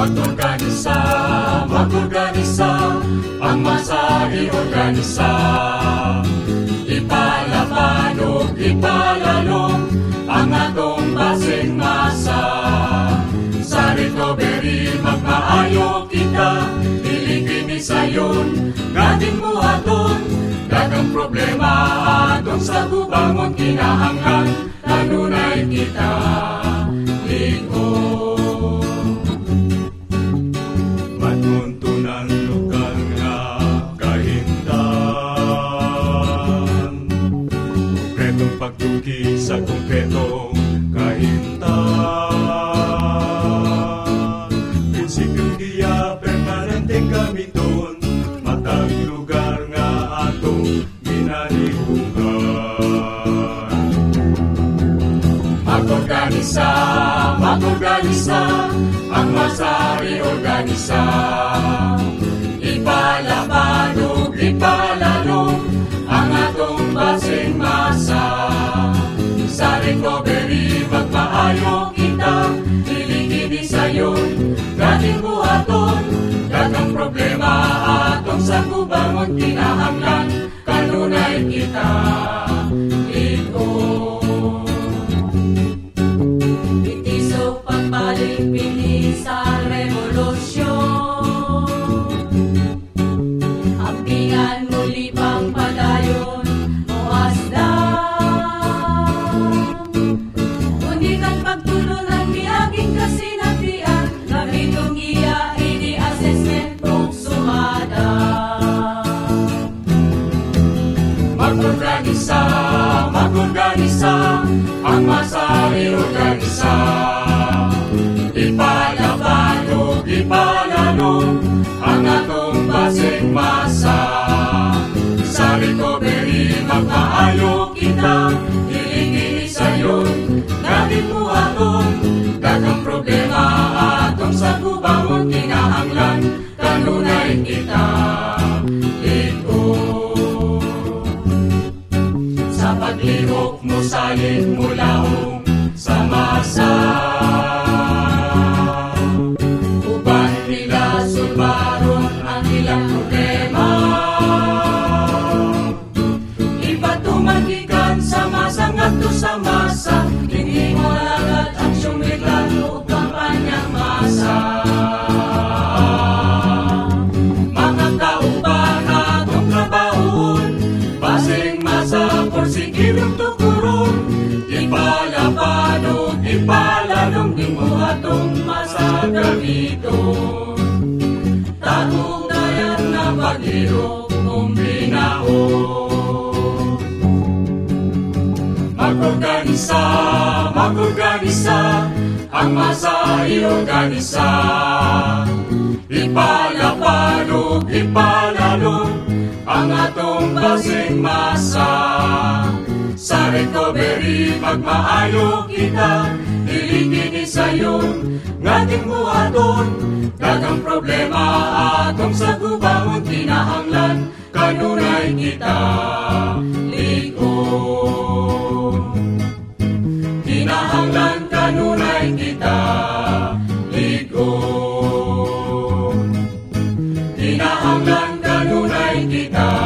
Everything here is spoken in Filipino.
Mag-organisa, mag-organisa, ang masa i-organisa. Ipalapanog, ipalalong, ang atong basing masa. Magmaayo kita, iligini sayon, ngating buhaton. Dagang problema atong sa gubangon kinahanglan, kanunay kita. Ligon. Matuntunan atong ginalibugan Mag-organisa, mag-organisa, ang masari organisa. Ipalapanog, ipalalong, ang atong basing masa. Sa recovery, magpaayo kita, iligini sayon, ang masari organisa. Ipalapanog, ipalalong, ang atong basing masa. Sa recovery, magpaayo kita, hilingin sayon, natin buhaton, dagang salin mo laong sa masa. Uban nila sulbaron ang ilang problema. Ipatumagikan sa masa ngadto sa masa. Hindi mo agad ang sumiklan o kampanyang masa. Mga kauban atong trabahon Basing masa tukurong masa gamiton Tagugayan na paghirok kung binaon Mag-organisa, mag-organisa Ang masa i-organisa Ipalapanog, ipalalong Ang atong basing masa. Sa recovery, magmaayo kita Iligini sayon, ngating buhaton Dagang problema atong sa gubangon kinahanglan Kanunay kita ligon. Kinahanglan kanunay kita ligon. Kinahanglan kanunay kita